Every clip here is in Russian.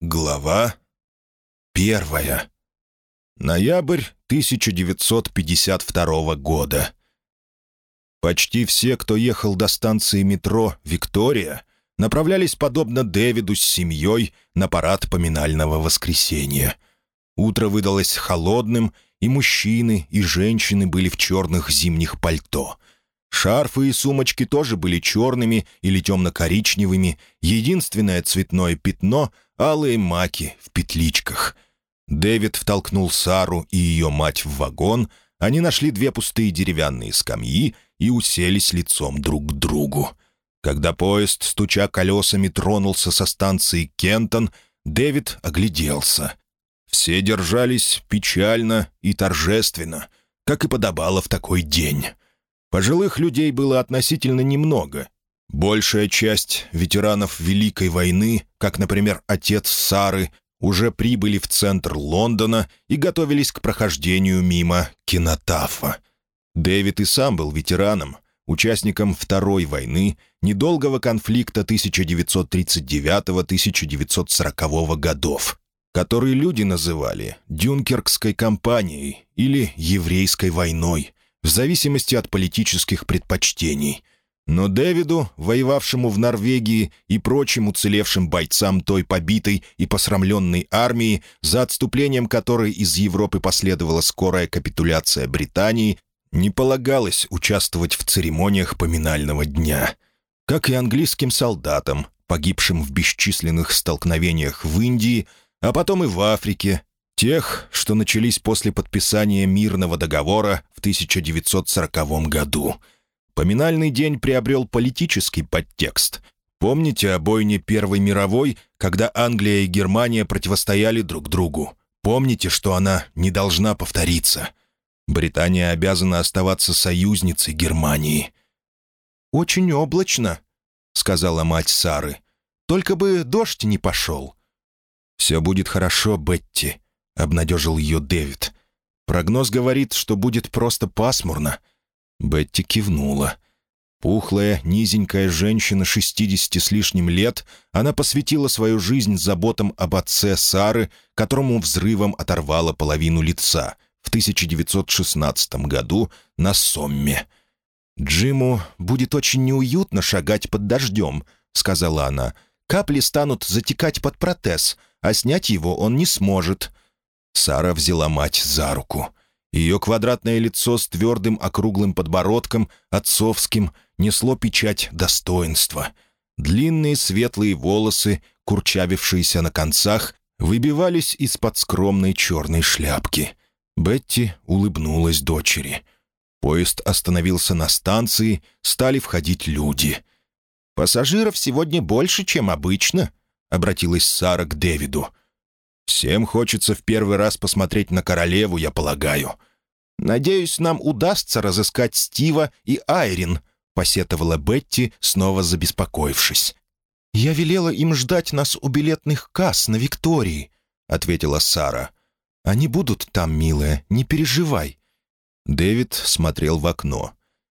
Глава первая. Ноябрь 1952 года. Почти все, кто ехал до станции метро «Виктория», направлялись, подобно Дэвиду с семьей, на парад поминального воскресенья. Утро выдалось холодным, и мужчины, и женщины были в черных зимних пальто — Шарфы и сумочки тоже были черными или темно-коричневыми, единственное цветное пятно — алые маки в петличках. Дэвид втолкнул Сару и ее мать в вагон, они нашли две пустые деревянные скамьи и уселись лицом друг к другу. Когда поезд, стуча колесами, тронулся со станции Кентон, Дэвид огляделся. Все держались печально и торжественно, как и подобало в такой день. Пожилых людей было относительно немного. Большая часть ветеранов Великой войны, как, например, отец Сары, уже прибыли в центр Лондона и готовились к прохождению мимо кинотафа. Дэвид и сам был ветераном, участником Второй войны, недолгого конфликта 1939-1940 годов, который люди называли «Дюнкеркской кампанией» или «Еврейской войной», в зависимости от политических предпочтений. Но Дэвиду, воевавшему в Норвегии и прочим уцелевшим бойцам той побитой и посрамленной армии, за отступлением которой из Европы последовала скорая капитуляция Британии, не полагалось участвовать в церемониях поминального дня. Как и английским солдатам, погибшим в бесчисленных столкновениях в Индии, а потом и в Африке, Тех, что начались после подписания мирного договора в 1940 году. Поминальный день приобрел политический подтекст. Помните о бойне Первой мировой, когда Англия и Германия противостояли друг другу? Помните, что она не должна повториться? Британия обязана оставаться союзницей Германии. «Очень облачно», — сказала мать Сары. «Только бы дождь не пошел». «Все будет хорошо, Бетти», — обнадежил ее Дэвид. «Прогноз говорит, что будет просто пасмурно». Бетти кивнула. Пухлая, низенькая женщина 60 с лишним лет, она посвятила свою жизнь заботам об отце Сары, которому взрывом оторвало половину лица в 1916 году на Сомме. «Джиму будет очень неуютно шагать под дождем», — сказала она. «Капли станут затекать под протез, а снять его он не сможет». Сара взяла мать за руку. Ее квадратное лицо с твердым округлым подбородком, отцовским, несло печать достоинства. Длинные светлые волосы, курчавившиеся на концах, выбивались из-под скромной черной шляпки. Бетти улыбнулась дочери. Поезд остановился на станции, стали входить люди. «Пассажиров сегодня больше, чем обычно», — обратилась Сара к Дэвиду. Всем хочется в первый раз посмотреть на королеву, я полагаю. Надеюсь, нам удастся разыскать Стива и Айрин», — посетовала Бетти, снова забеспокоившись. «Я велела им ждать нас у билетных касс на Виктории», — ответила Сара. «Они будут там, милая, не переживай». Дэвид смотрел в окно.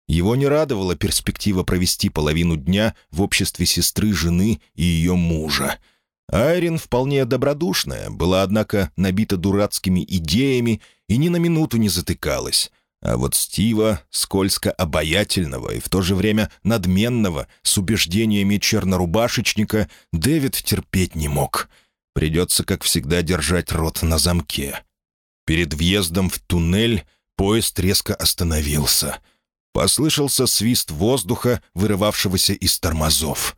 Его не радовала перспектива провести половину дня в обществе сестры, жены и ее мужа — Айрин, вполне добродушная, была, однако, набита дурацкими идеями и ни на минуту не затыкалась. А вот Стива, скользко обаятельного и в то же время надменного, с убеждениями чернорубашечника, Дэвид терпеть не мог. Придется, как всегда, держать рот на замке. Перед въездом в туннель поезд резко остановился. Послышался свист воздуха, вырывавшегося из тормозов.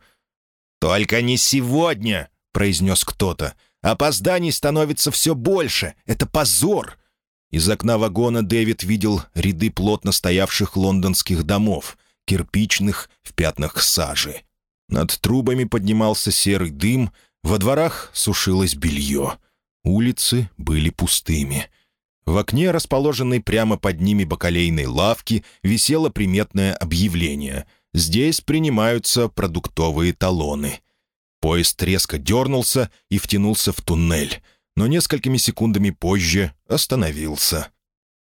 «Только не сегодня!» Произнес кто-то. «Опозданий становится все больше. Это позор!» Из окна вагона Дэвид видел ряды плотно стоявших лондонских домов, кирпичных, в пятнах сажи. Над трубами поднимался серый дым, во дворах сушилось белье. Улицы были пустыми. В окне, расположенной прямо под ними бакалейной лавки, висело приметное объявление. Здесь принимаются продуктовые талоны. Поезд резко дернулся и втянулся в туннель, но несколькими секундами позже остановился.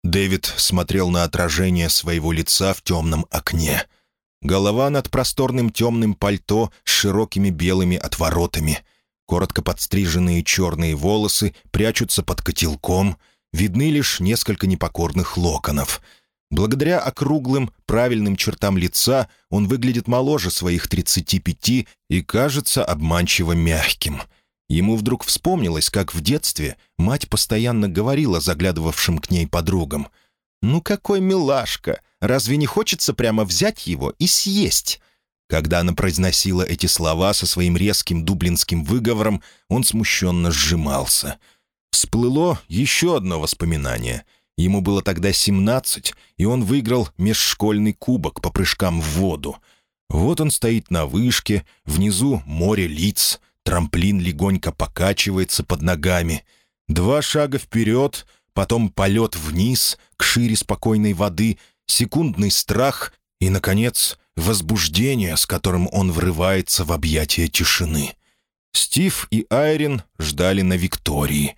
Дэвид смотрел на отражение своего лица в темном окне. Голова над просторным темным пальто с широкими белыми отворотами. коротко подстриженные черные волосы прячутся под котелком, видны лишь несколько непокорных локонов. Благодаря округлым, правильным чертам лица он выглядит моложе своих 35 и кажется обманчиво мягким. Ему вдруг вспомнилось, как в детстве мать постоянно говорила заглядывавшим к ней подругам — «Ну какой милашка! Разве не хочется прямо взять его и съесть?» Когда она произносила эти слова со своим резким дублинским выговором, он смущенно сжимался. Всплыло еще одно воспоминание. Ему было тогда семнадцать, и он выиграл межшкольный кубок по прыжкам в воду. Вот он стоит на вышке, внизу море лиц, трамплин легонько покачивается под ногами. Два шага вперед — потом полет вниз, к шире спокойной воды, секундный страх и, наконец, возбуждение, с которым он врывается в объятия тишины. Стив и Айрин ждали на Виктории.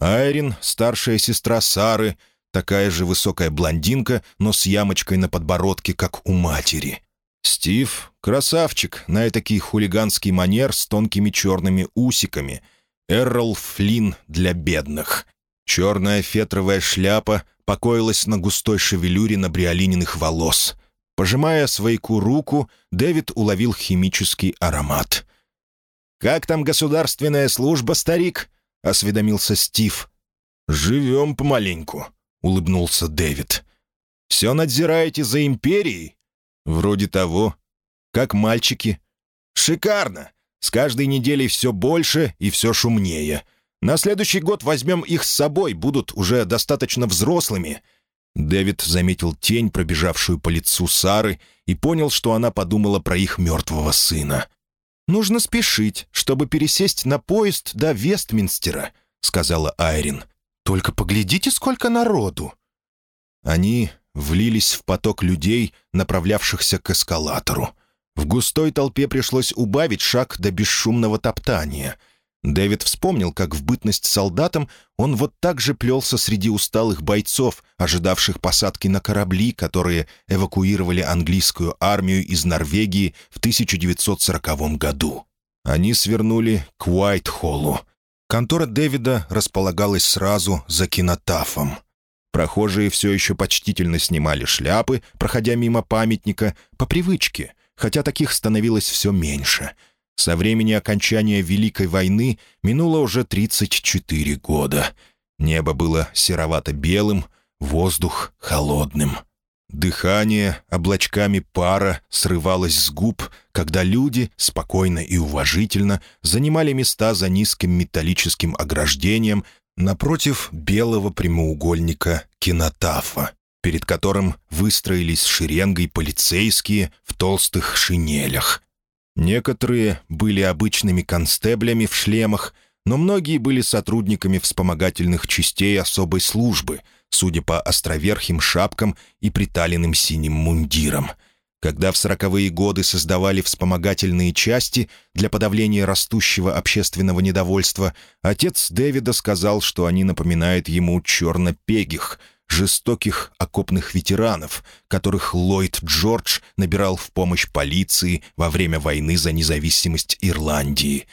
Айрин — старшая сестра Сары, такая же высокая блондинка, но с ямочкой на подбородке, как у матери. Стив — красавчик, на этакий хулиганский манер с тонкими черными усиками. Эррол Флинн для бедных — Черная фетровая шляпа покоилась на густой шевелюре набриолининых волос. Пожимая свойку руку, Дэвид уловил химический аромат. «Как там государственная служба, старик?» — осведомился Стив. «Живем помаленьку», — улыбнулся Дэвид. «Все надзираете за империей?» «Вроде того. Как мальчики?» «Шикарно! С каждой неделей все больше и все шумнее. На следующий год возьмем их с собой, будут уже достаточно взрослыми». Дэвид заметил тень, пробежавшую по лицу Сары, и понял, что она подумала про их мертвого сына. «Нужно спешить, чтобы пересесть на поезд до Вестминстера», — сказала Айрин. «Только поглядите, сколько народу!» Они влились в поток людей, направлявшихся к эскалатору. В густой толпе пришлось убавить шаг до бесшумного топтания — Дэвид вспомнил, как в бытность солдатом он вот так же плелся среди усталых бойцов, ожидавших посадки на корабли, которые эвакуировали английскую армию из Норвегии в 1940 году. Они свернули к Уайт-Холлу. Контора Дэвида располагалась сразу за кинотафом. Прохожие все еще почтительно снимали шляпы, проходя мимо памятника, по привычке, хотя таких становилось все меньше — со времени окончания Великой войны минуло уже 34 года. Небо было серовато-белым, воздух — холодным. Дыхание облачками пара срывалось с губ, когда люди, спокойно и уважительно, занимали места за низким металлическим ограждением напротив белого прямоугольника кинотафа, перед которым выстроились шеренгой полицейские в толстых шинелях. Некоторые были обычными констеблями в шлемах, но многие были сотрудниками вспомогательных частей особой службы, судя по островерхим шапкам и приталенным синим мундирам. Когда в сороковые годы создавали вспомогательные части для подавления растущего общественного недовольства, отец Дэвида сказал, что они напоминают ему черно-пегих — жестоких окопных ветеранов, которых Ллойд Джордж набирал в помощь полиции во время войны за независимость Ирландии.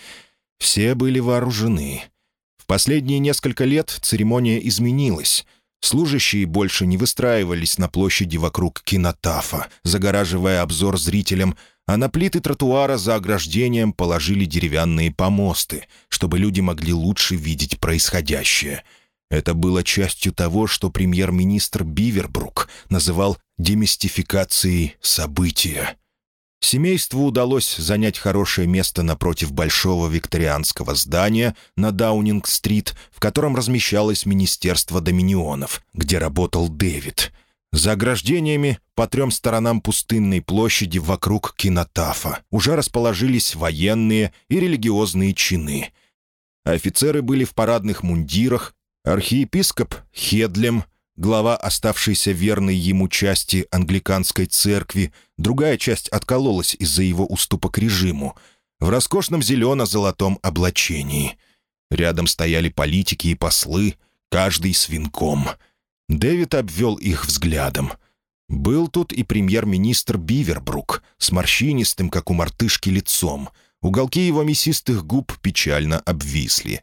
Все были вооружены. В последние несколько лет церемония изменилась. Служащие больше не выстраивались на площади вокруг кинотафа, загораживая обзор зрителям, а на плиты тротуара за ограждением положили деревянные помосты, чтобы люди могли лучше видеть происходящее — это было частью того, что премьер-министр Бивербрук называл демистификацией события. Семейству удалось занять хорошее место напротив большого викторианского здания на Даунинг-стрит, в котором размещалось Министерство Доминионов, где работал Дэвид. За ограждениями по трем сторонам пустынной площади вокруг кинотафа уже расположились военные и религиозные чины. Офицеры были в парадных мундирах, Архиепископ Хедлем, глава оставшейся верной ему части англиканской церкви, другая часть откололась из-за его уступок режиму, в роскошном зелено-золотом облачении. Рядом стояли политики и послы, каждый с венком. Дэвид обвел их взглядом. Был тут и премьер-министр Бивербрук с морщинистым, как у мартышки, лицом — Уголки его мясистых губ печально обвисли.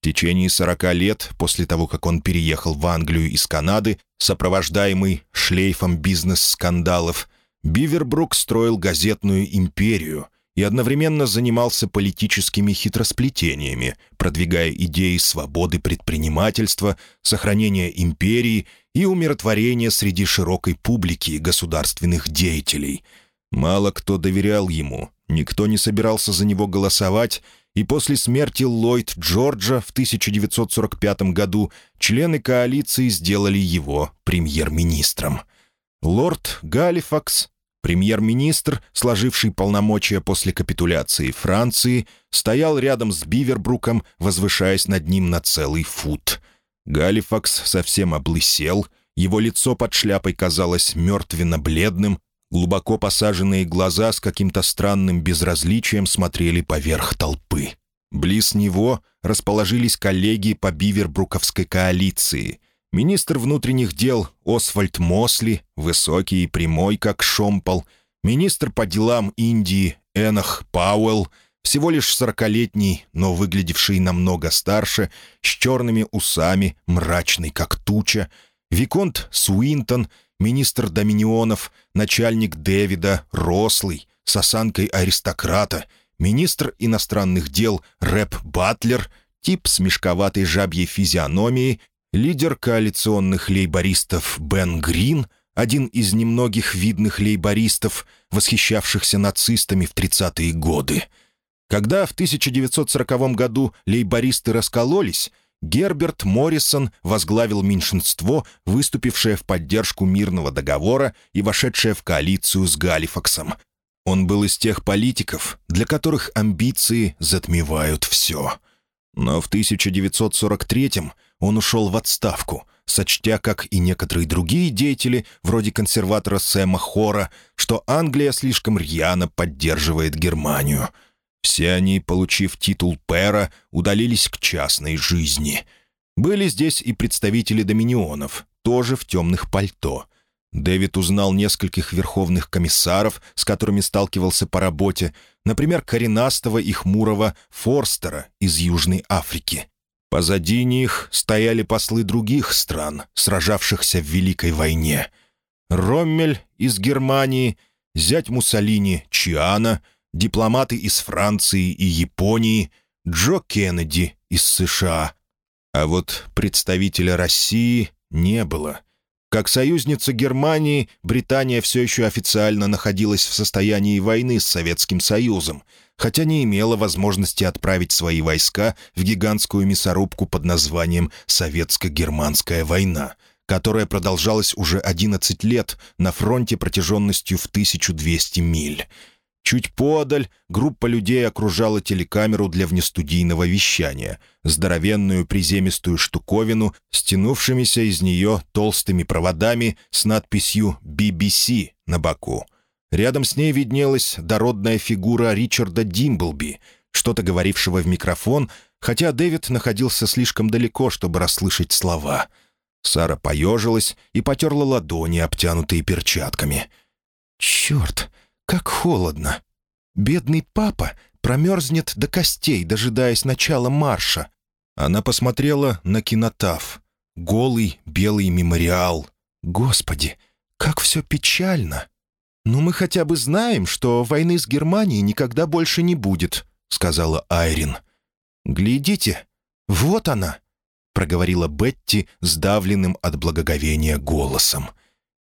В течение сорока лет, после того, как он переехал в Англию из Канады, сопровождаемый шлейфом бизнес-скандалов, Бивербрук строил газетную империю и одновременно занимался политическими хитросплетениями, продвигая идеи свободы предпринимательства, сохранения империи и умиротворения среди широкой публики государственных деятелей. Мало кто доверял ему, никто не собирался за него голосовать, и после смерти Ллойд Джорджа в 1945 году члены коалиции сделали его премьер-министром. Лорд Галифакс, премьер-министр, сложивший полномочия после капитуляции Франции, стоял рядом с Бивербруком, возвышаясь над ним на целый фут. Галифакс совсем облысел, его лицо под шляпой казалось мертвенно-бледным, Глубоко посаженные глаза с каким-то странным безразличием смотрели поверх толпы. Близ него расположились коллеги по Бивербруковской коалиции. Министр внутренних дел Освальд Мосли, высокий и прямой, как шомпол, министр по делам Индии Энах Пауэлл, всего лишь сорокалетний, но выглядевший намного старше, с черными усами, мрачный, как туча, Виконт Суинтон — министр Доминионов, начальник Дэвида, рослый, с осанкой аристократа, министр иностранных дел Рэп Батлер, тип с мешковатой жабьей физиономией, лидер коалиционных лейбористов Бен Грин, один из немногих видных лейбористов, восхищавшихся нацистами в 30-е годы. Когда в 1940 году лейбористы раскололись, Герберт Моррисон возглавил меньшинство, выступившее в поддержку мирного договора и вошедшее в коалицию с Галифаксом. Он был из тех политиков, для которых амбиции затмевают все. Но в 1943-м он ушел в отставку, сочтя, как и некоторые другие деятели, вроде консерватора Сэма Хора, что Англия слишком рьяно поддерживает Германию — все они, получив титул пэра, удалились к частной жизни. Были здесь и представители доминионов, тоже в темных пальто. Дэвид узнал нескольких верховных комиссаров, с которыми сталкивался по работе, например, коренастого и хмурого Форстера из Южной Африки. Позади них стояли послы других стран, сражавшихся в Великой войне. Роммель из Германии, зять Муссолини Чиана — дипломаты из Франции и Японии, Джо Кеннеди из США. А вот представителя России не было. Как союзница Германии, Британия все еще официально находилась в состоянии войны с Советским Союзом, хотя не имела возможности отправить свои войска в гигантскую мясорубку под названием «Советско-германская война», которая продолжалась уже 11 лет на фронте протяженностью в 1200 миль. Чуть подаль группа людей окружала телекамеру для внестудийного вещания, здоровенную приземистую штуковину, стянувшимися из нее толстыми проводами с надписью «BBC» на боку. Рядом с ней виднелась дородная фигура Ричарда Димблби, что-то говорившего в микрофон, хотя Дэвид находился слишком далеко, чтобы расслышать слова. Сара поежилась и потерла ладони, обтянутые перчатками. «Черт!» Как холодно! Бедный папа промерзнет до костей, дожидаясь начала марша. Она посмотрела на кинотаф. Голый белый мемориал. Господи, как все печально! «Ну, мы хотя бы знаем, что войны с Германией никогда больше не будет», — сказала Айрин. «Глядите, вот она», — проговорила Бетти сдавленным от благоговения голосом.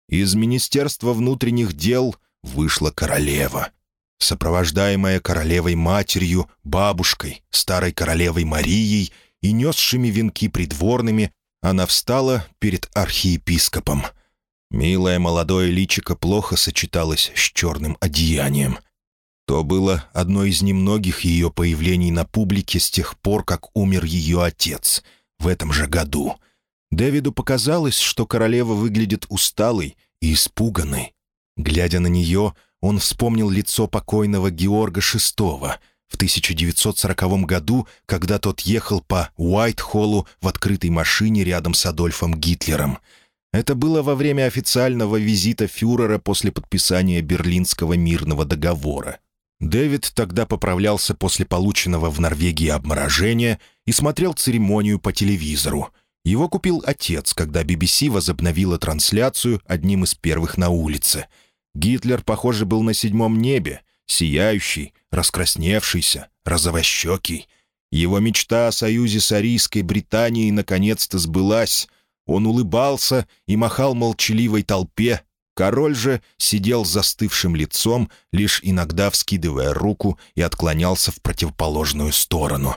Из Министерства внутренних дел вышла королева. Сопровождаемая королевой-матерью, бабушкой, старой королевой Марией и несшими венки придворными, она встала перед архиепископом. Милое молодое личико плохо сочеталось с черным одеянием. То было одно из немногих ее появлений на публике с тех пор, как умер ее отец, в этом же году. Дэвиду показалось, что королева выглядит усталой и испуганной. Глядя на нее, он вспомнил лицо покойного Георга VI в 1940 году, когда тот ехал по Уайт-Холлу в открытой машине рядом с Адольфом Гитлером. Это было во время официального визита фюрера после подписания Берлинского мирного договора. Дэвид тогда поправлялся после полученного в Норвегии обморожения и смотрел церемонию по телевизору. Его купил отец, когда BBC возобновила трансляцию одним из первых на улице. Гитлер, похоже, был на седьмом небе, сияющий, раскрасневшийся, розовощекий. Его мечта о союзе с Арийской Британией наконец-то сбылась. Он улыбался и махал молчаливой толпе, Король же сидел с застывшим лицом, лишь иногда вскидывая руку и отклонялся в противоположную сторону.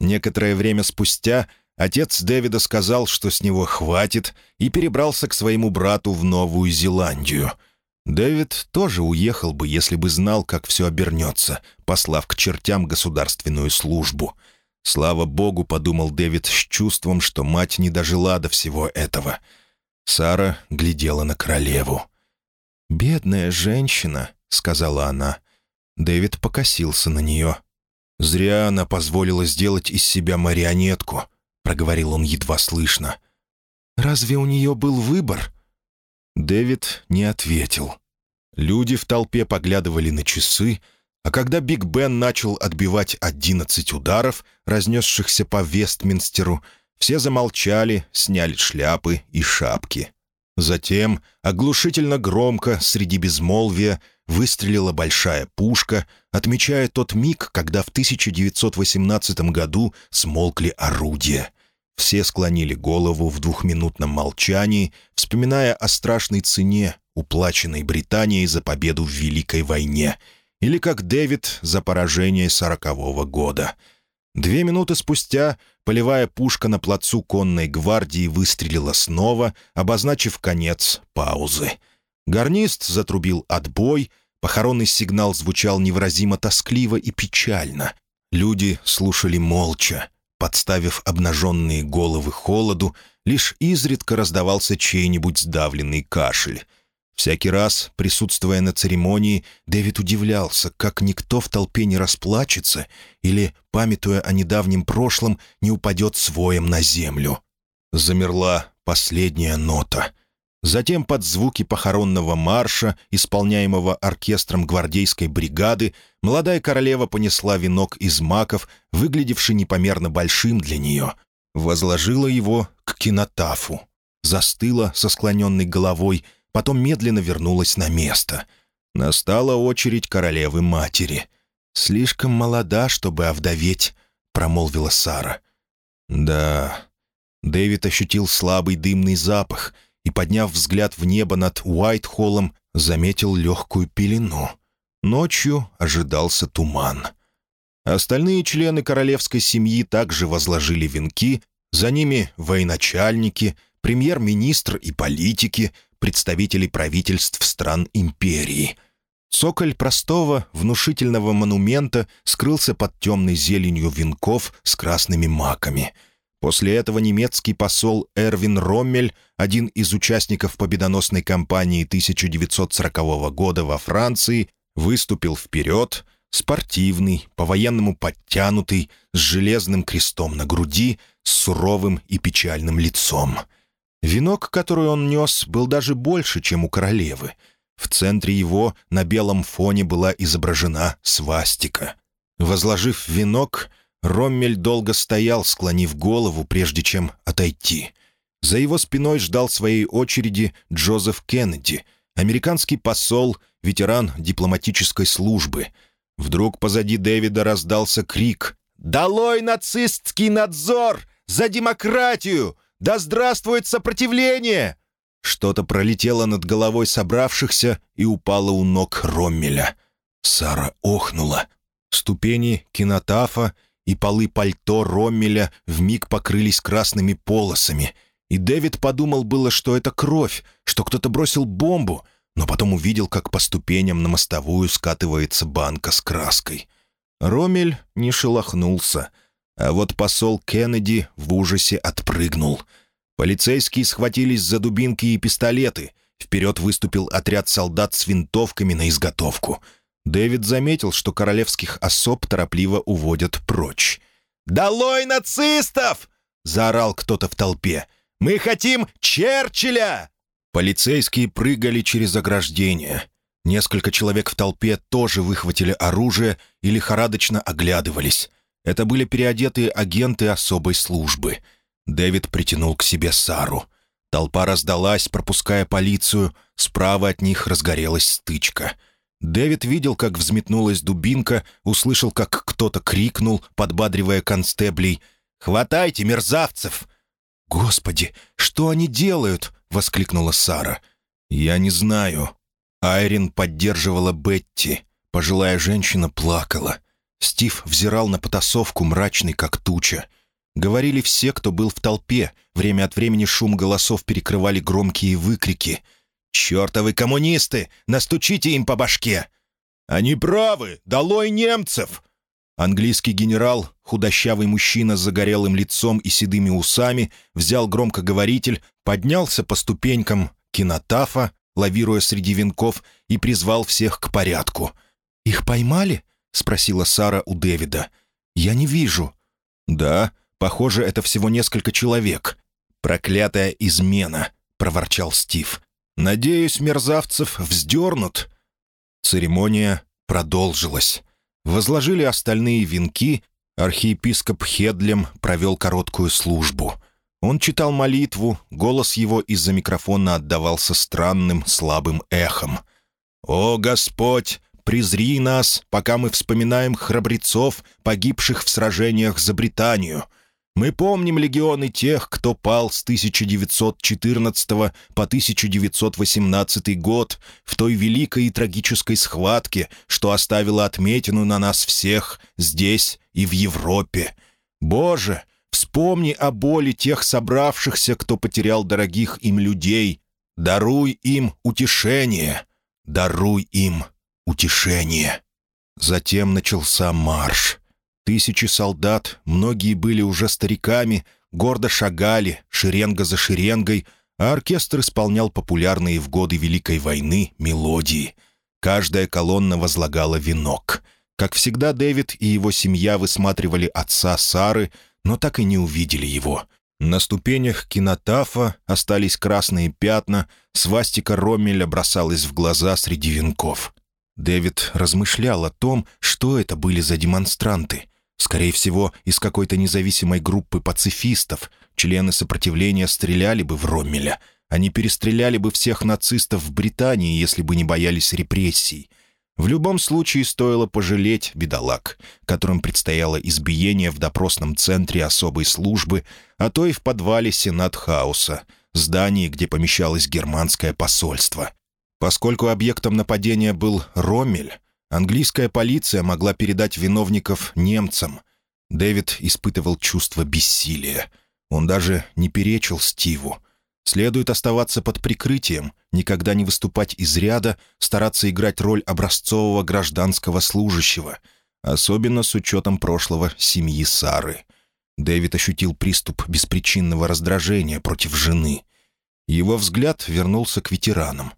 Некоторое время спустя отец Дэвида сказал, что с него хватит, и перебрался к своему брату в Новую Зеландию. Дэвид тоже уехал бы, если бы знал, как все обернется, послав к чертям государственную службу. Слава богу, подумал Дэвид с чувством, что мать не дожила до всего этого. Сара глядела на королеву. «Бедная женщина», — сказала она. Дэвид покосился на нее. «Зря она позволила сделать из себя марионетку», — проговорил он едва слышно. «Разве у нее был выбор?» Дэвид не ответил. Люди в толпе поглядывали на часы, а когда Биг Бен начал отбивать одиннадцать ударов, разнесшихся по Вестминстеру, все замолчали, сняли шляпы и шапки. Затем, оглушительно громко, среди безмолвия, выстрелила большая пушка, отмечая тот миг, когда в 1918 году смолкли орудия. Все склонили голову в двухминутном молчании, вспоминая о страшной цене, уплаченной Британией за победу в Великой войне, или как Дэвид за поражение сорокового года. Две минуты спустя Полевая пушка на плацу конной гвардии выстрелила снова, обозначив конец паузы. Гарнист затрубил отбой, похоронный сигнал звучал невыразимо тоскливо и печально. Люди слушали молча, подставив обнаженные головы холоду, лишь изредка раздавался чей-нибудь сдавленный кашель. Всякий раз, присутствуя на церемонии, Дэвид удивлялся, как никто в толпе не расплачется или, памятуя о недавнем прошлом, не упадет своем на землю. Замерла последняя нота. Затем под звуки похоронного марша, исполняемого оркестром гвардейской бригады, молодая королева понесла венок из маков, выглядевший непомерно большим для нее. Возложила его к кинотафу. Застыла со склоненной головой, потом медленно вернулась на место. Настала очередь королевы-матери. «Слишком молода, чтобы овдоветь», — промолвила Сара. «Да...» Дэвид ощутил слабый дымный запах и, подняв взгляд в небо над Уайт-Холлом, заметил легкую пелену. Ночью ожидался туман. Остальные члены королевской семьи также возложили венки, за ними военачальники, премьер-министр и политики, представителей правительств стран империи. Цоколь простого, внушительного монумента скрылся под темной зеленью венков с красными маками. После этого немецкий посол Эрвин Роммель, один из участников победоносной кампании 1940 года во Франции, выступил вперед, спортивный, по-военному подтянутый, с железным крестом на груди, с суровым и печальным лицом — Венок, который он нес, был даже больше, чем у королевы. В центре его на белом фоне была изображена свастика. Возложив венок, Роммель долго стоял, склонив голову, прежде чем отойти. За его спиной ждал своей очереди Джозеф Кеннеди, американский посол, ветеран дипломатической службы. Вдруг позади Дэвида раздался крик «Долой нацистский надзор! За демократию! Да здравствует сопротивление!» Что-то пролетело над головой собравшихся и упало у ног Роммеля. Сара охнула. Ступени кинотафа и полы пальто Роммеля вмиг покрылись красными полосами, и Дэвид подумал было, что это кровь, что кто-то бросил бомбу, но потом увидел, как по ступеням на мостовую скатывается банка с краской. Роммель не шелохнулся — а вот посол Кеннеди в ужасе отпрыгнул. Полицейские схватились за дубинки и пистолеты. Вперед выступил отряд солдат с винтовками на изготовку. Дэвид заметил, что королевских особ торопливо уводят прочь. «Долой нацистов!» — заорал кто-то в толпе. «Мы хотим Черчилля!» Полицейские прыгали через ограждение. Несколько человек в толпе тоже выхватили оружие и лихорадочно оглядывались. Это были переодетые агенты особой службы. Дэвид притянул к себе Сару. Толпа раздалась, пропуская полицию. Справа от них разгорелась стычка. Дэвид видел, как взметнулась дубинка, услышал, как кто-то крикнул, подбадривая констеблей. «Хватайте, мерзавцев!» «Господи, что они делают?» — воскликнула Сара. «Я не знаю». Айрин поддерживала Бетти. Пожилая женщина плакала. Стив взирал на потасовку, мрачный как туча. Говорили все, кто был в толпе. Время от времени шум голосов перекрывали громкие выкрики. «Чертовы коммунисты! Настучите им по башке!» «Они правы! Долой немцев!» Английский генерал, худощавый мужчина с загорелым лицом и седыми усами, взял громкоговоритель, поднялся по ступенькам кинотафа, лавируя среди венков, и призвал всех к порядку. «Их поймали?» — спросила Сара у Дэвида. «Я не вижу». «Да, похоже, это всего несколько человек». «Проклятая измена», — проворчал Стив. «Надеюсь, мерзавцев вздернут». Церемония продолжилась. Возложили остальные венки, архиепископ Хедлем провел короткую службу. Он читал молитву, голос его из-за микрофона отдавался странным, слабым эхом. «О, Господь, презри нас, пока мы вспоминаем храбрецов, погибших в сражениях за Британию. Мы помним легионы тех, кто пал с 1914 по 1918 год в той великой и трагической схватке, что оставила отметину на нас всех здесь и в Европе. Боже, вспомни о боли тех собравшихся, кто потерял дорогих им людей. Даруй им утешение, даруй им утешение. Затем начался марш. Тысячи солдат, многие были уже стариками, гордо шагали, шеренга за шеренгой, а оркестр исполнял популярные в годы Великой войны мелодии. Каждая колонна возлагала венок. Как всегда, Дэвид и его семья высматривали отца Сары, но так и не увидели его. На ступенях кинотафа остались красные пятна, свастика Роммеля бросалась в глаза среди венков. Дэвид размышлял о том, что это были за демонстранты. Скорее всего, из какой-то независимой группы пацифистов члены сопротивления стреляли бы в Роммеля. Они перестреляли бы всех нацистов в Британии, если бы не боялись репрессий. В любом случае стоило пожалеть бедолаг, которым предстояло избиение в допросном центре особой службы, а то и в подвале Сенат-хауса, здании, где помещалось германское посольство. Поскольку объектом нападения был Роммель, Английская полиция могла передать виновников немцам. Дэвид испытывал чувство бессилия. Он даже не перечил Стиву. Следует оставаться под прикрытием, никогда не выступать из ряда, стараться играть роль образцового гражданского служащего, особенно с учетом прошлого семьи Сары. Дэвид ощутил приступ беспричинного раздражения против жены. Его взгляд вернулся к ветеранам.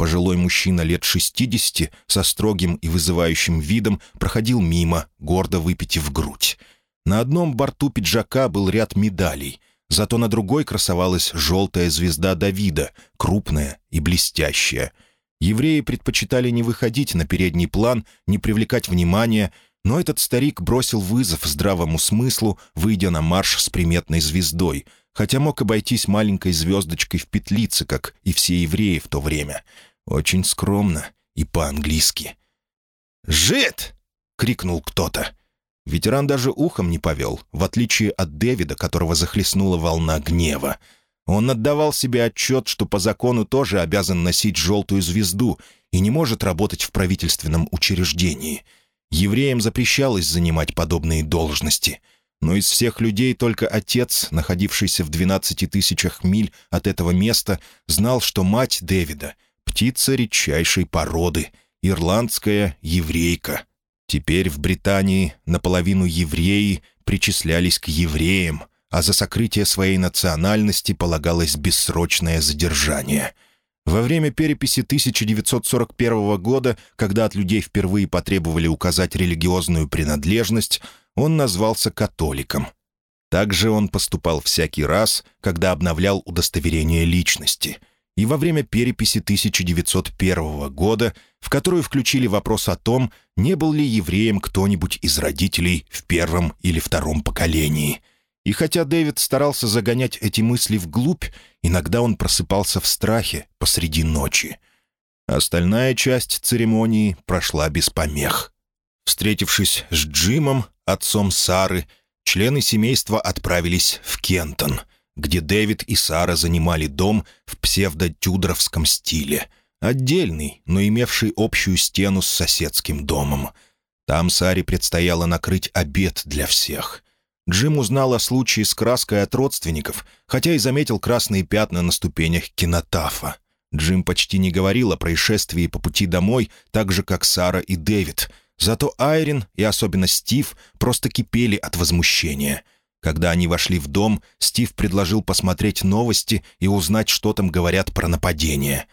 Пожилой мужчина лет 60 со строгим и вызывающим видом проходил мимо, гордо выпитив грудь. На одном борту пиджака был ряд медалей, зато на другой красовалась желтая звезда Давида, крупная и блестящая. Евреи предпочитали не выходить на передний план, не привлекать внимания, но этот старик бросил вызов здравому смыслу, выйдя на марш с приметной звездой, хотя мог обойтись маленькой звездочкой в петлице, как и все евреи в то время — очень скромно и по-английски. «Жид!» — крикнул кто-то. Ветеран даже ухом не повел, в отличие от Дэвида, которого захлестнула волна гнева. Он отдавал себе отчет, что по закону тоже обязан носить желтую звезду и не может работать в правительственном учреждении. Евреям запрещалось занимать подобные должности. Но из всех людей только отец, находившийся в 12 тысячах миль от этого места, знал, что мать Дэвида — птица редчайшей породы, ирландская еврейка. Теперь в Британии наполовину евреи причислялись к евреям, а за сокрытие своей национальности полагалось бессрочное задержание. Во время переписи 1941 года, когда от людей впервые потребовали указать религиозную принадлежность, он назвался католиком. Также он поступал всякий раз, когда обновлял удостоверение личности — и во время переписи 1901 года, в которую включили вопрос о том, не был ли евреем кто-нибудь из родителей в первом или втором поколении. И хотя Дэвид старался загонять эти мысли вглубь, иногда он просыпался в страхе посреди ночи. Остальная часть церемонии прошла без помех. Встретившись с Джимом, отцом Сары, члены семейства отправились в Кентон, где Дэвид и Сара занимали дом в псевдо-тюдоровском стиле, отдельный, но имевший общую стену с соседским домом. Там Саре предстояло накрыть обед для всех. Джим узнал о случае с краской от родственников, хотя и заметил красные пятна на ступенях кинотафа. Джим почти не говорил о происшествии по пути домой, так же, как Сара и Дэвид. Зато Айрин и особенно Стив просто кипели от возмущения. Когда они вошли в дом, Стив предложил посмотреть новости и узнать, что там говорят про нападение.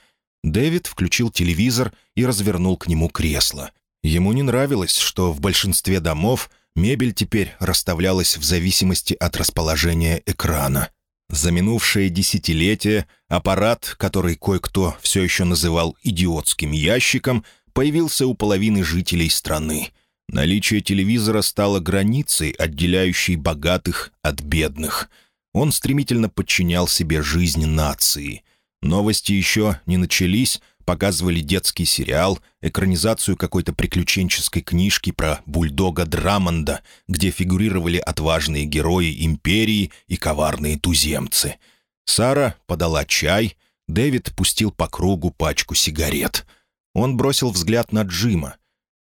Дэвид включил телевизор и развернул к нему кресло. Ему не нравилось, что в большинстве домов мебель теперь расставлялась в зависимости от расположения экрана. За минувшее десятилетие аппарат, который кое-кто все еще называл «идиотским ящиком», появился у половины жителей страны. Наличие телевизора стало границей, отделяющей богатых от бедных. Он стремительно подчинял себе жизнь нации. Новости еще не начались, показывали детский сериал, экранизацию какой-то приключенческой книжки про бульдога Драмонда, где фигурировали отважные герои империи и коварные туземцы. Сара подала чай, Дэвид пустил по кругу пачку сигарет. Он бросил взгляд на Джима.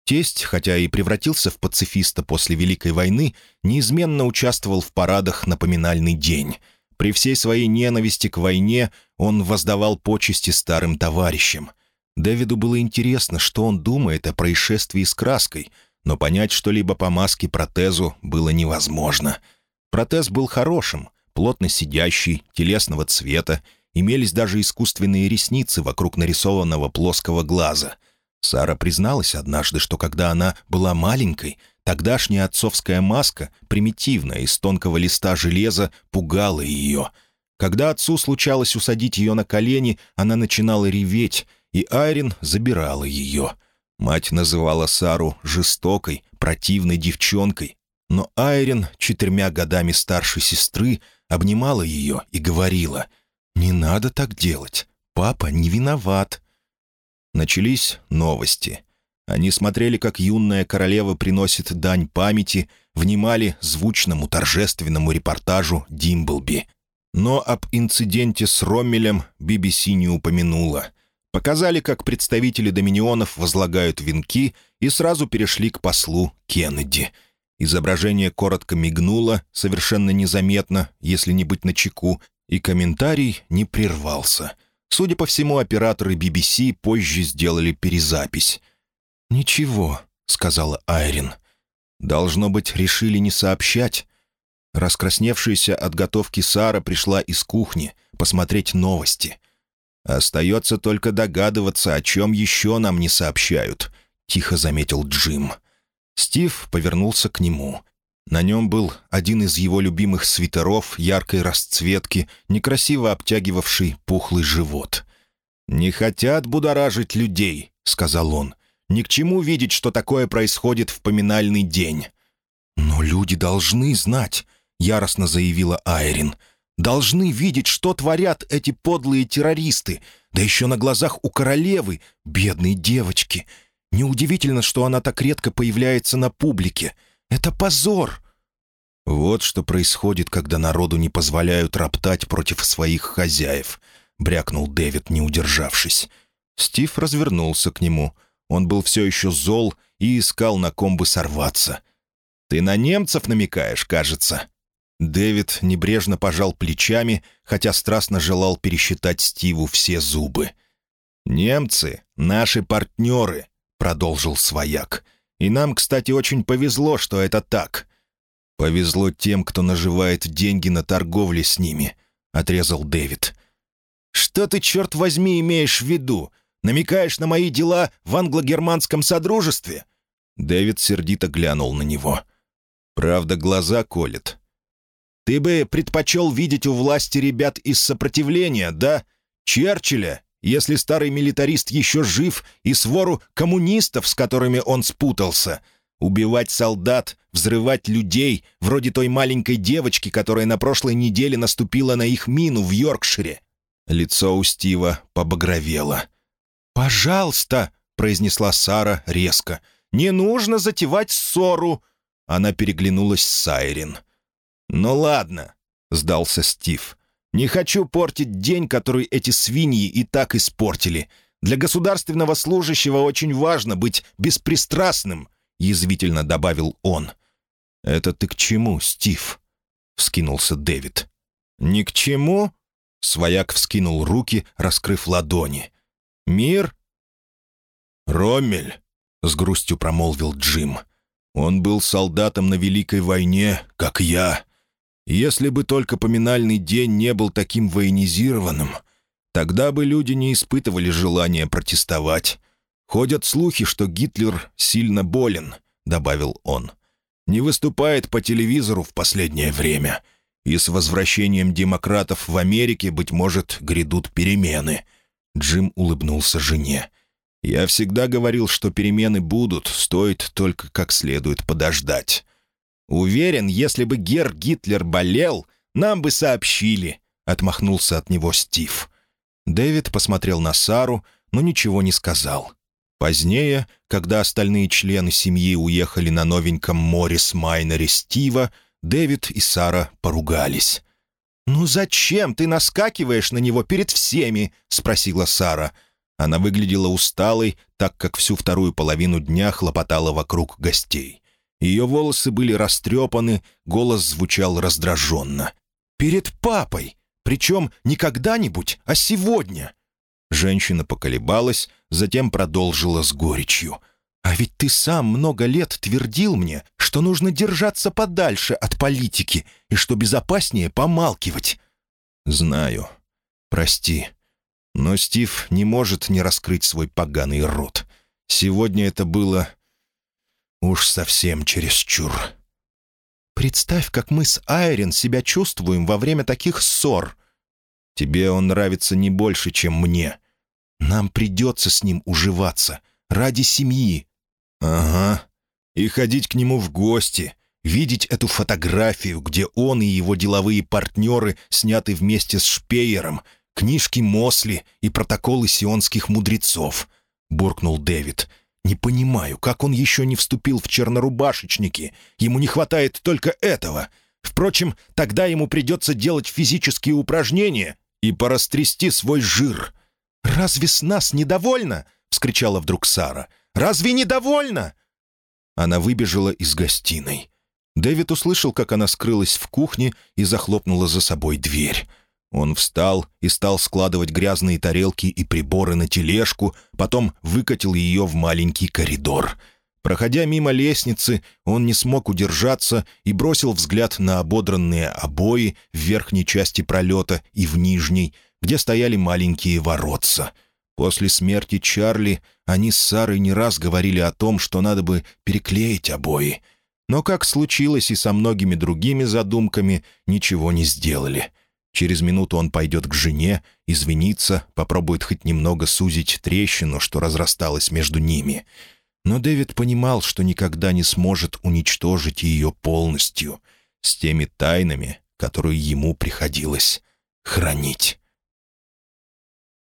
Тесть, хотя и превратился в пацифиста после Великой войны, неизменно участвовал в парадах на поминальный день — при всей своей ненависти к войне он воздавал почести старым товарищам. Дэвиду было интересно, что он думает о происшествии с краской, но понять что-либо по маске протезу было невозможно. Протез был хорошим, плотно сидящий, телесного цвета, имелись даже искусственные ресницы вокруг нарисованного плоского глаза. Сара призналась однажды, что когда она была маленькой, Тогдашняя отцовская маска, примитивная, из тонкого листа железа, пугала ее. Когда отцу случалось усадить ее на колени, она начинала реветь, и Айрин забирала ее. Мать называла Сару жестокой, противной девчонкой, но Айрин, четырьмя годами старше сестры, обнимала ее и говорила, «Не надо так делать, папа не виноват». Начались новости — они смотрели, как юная королева приносит дань памяти, внимали звучному торжественному репортажу Димблби. Но об инциденте с Роммелем BBC не упомянула. Показали, как представители доминионов возлагают венки и сразу перешли к послу Кеннеди. Изображение коротко мигнуло, совершенно незаметно, если не быть начеку, и комментарий не прервался. Судя по всему, операторы BBC позже сделали перезапись. «Ничего», — сказала Айрин. «Должно быть, решили не сообщать». Раскрасневшаяся от готовки Сара пришла из кухни посмотреть новости. «Остается только догадываться, о чем еще нам не сообщают», — тихо заметил Джим. Стив повернулся к нему. На нем был один из его любимых свитеров яркой расцветки, некрасиво обтягивавший пухлый живот. «Не хотят будоражить людей», — сказал он. Ни к чему видеть, что такое происходит в поминальный день». «Но люди должны знать», — яростно заявила Айрин. «Должны видеть, что творят эти подлые террористы, да еще на глазах у королевы, бедной девочки. Неудивительно, что она так редко появляется на публике. Это позор!» «Вот что происходит, когда народу не позволяют роптать против своих хозяев», — брякнул Дэвид, не удержавшись. Стив развернулся к нему — он был все еще зол и искал, на ком бы сорваться. «Ты на немцев намекаешь, кажется?» Дэвид небрежно пожал плечами, хотя страстно желал пересчитать Стиву все зубы. «Немцы — наши партнеры», — продолжил свояк. «И нам, кстати, очень повезло, что это так». «Повезло тем, кто наживает деньги на торговле с ними», — отрезал Дэвид. «Что ты, черт возьми, имеешь в виду? Намекаешь на мои дела в англо-германском содружестве?» Дэвид сердито глянул на него. «Правда, глаза колет. Ты бы предпочел видеть у власти ребят из сопротивления, да? Черчилля, если старый милитарист еще жив, и свору коммунистов, с которыми он спутался. Убивать солдат, взрывать людей, вроде той маленькой девочки, которая на прошлой неделе наступила на их мину в Йоркшире. Лицо у Стива побагровело. «Пожалуйста», — произнесла Сара резко, — «не нужно затевать ссору». Она переглянулась с Сайрин. «Ну ладно», — сдался Стив. «Не хочу портить день, который эти свиньи и так испортили. Для государственного служащего очень важно быть беспристрастным», — язвительно добавил он. «Это ты к чему, Стив?» — вскинулся Дэвид. «Ни к чему?» — свояк вскинул руки, раскрыв ладони. «Мир?» «Роммель», — с грустью промолвил Джим. «Он был солдатом на Великой войне, как я. Если бы только поминальный день не был таким военизированным, тогда бы люди не испытывали желания протестовать. Ходят слухи, что Гитлер сильно болен», — добавил он. «Не выступает по телевизору в последнее время. И с возвращением демократов в Америке, быть может, грядут перемены». Джим улыбнулся жене. «Я всегда говорил, что перемены будут, стоит только как следует подождать. Уверен, если бы Гер Гитлер болел, нам бы сообщили», — отмахнулся от него Стив. Дэвид посмотрел на Сару, но ничего не сказал. Позднее, когда остальные члены семьи уехали на новеньком Моррис Майнере Стива, Дэвид и Сара поругались. «Ну зачем ты наскакиваешь на него перед всеми?» — спросила Сара. Она выглядела усталой, так как всю вторую половину дня хлопотала вокруг гостей. Ее волосы были растрепаны, голос звучал раздраженно. «Перед папой! Причем не когда-нибудь, а сегодня!» Женщина поколебалась, затем продолжила с горечью. «А ведь ты сам много лет твердил мне, что нужно держаться подальше от политики и что безопаснее помалкивать». «Знаю. Прости. Но Стив не может не раскрыть свой поганый рот. Сегодня это было Уж совсем чересчур. Представь, как мы с Айрин себя чувствуем во время таких ссор. Тебе он нравится не больше, чем мне. Нам придется с ним уживаться. Ради семьи. Ага. И ходить к нему в гости. Видеть эту фотографию, где он и его деловые партнеры сняты вместе с Шпеером, книжки Мосли и протоколы сионских мудрецов. Буркнул Дэвид. Не понимаю, как он еще не вступил в чернорубашечники. Ему не хватает только этого. Впрочем, тогда ему придется делать физические упражнения и порастрясти свой жир. «Разве с нас недовольно?» — вскричала вдруг Сара. «Разве недовольно?» Она выбежала из гостиной. Дэвид услышал, как она скрылась в кухне и захлопнула за собой дверь. Он встал и стал складывать грязные тарелки и приборы на тележку, потом выкатил ее в маленький коридор. Проходя мимо лестницы, он не смог удержаться и бросил взгляд на ободранные обои в верхней части пролета и в нижней, где стояли маленькие воротца. После смерти Чарли они с Сарой не раз говорили о том, что надо бы переклеить обои. Но, как случилось и со многими другими задумками, ничего не сделали — Через минуту он пойдет к жене, извинится, попробует хоть немного сузить трещину, что разрасталась между ними. Но Дэвид понимал, что никогда не сможет уничтожить ее полностью, с теми тайнами, которые ему приходилось хранить.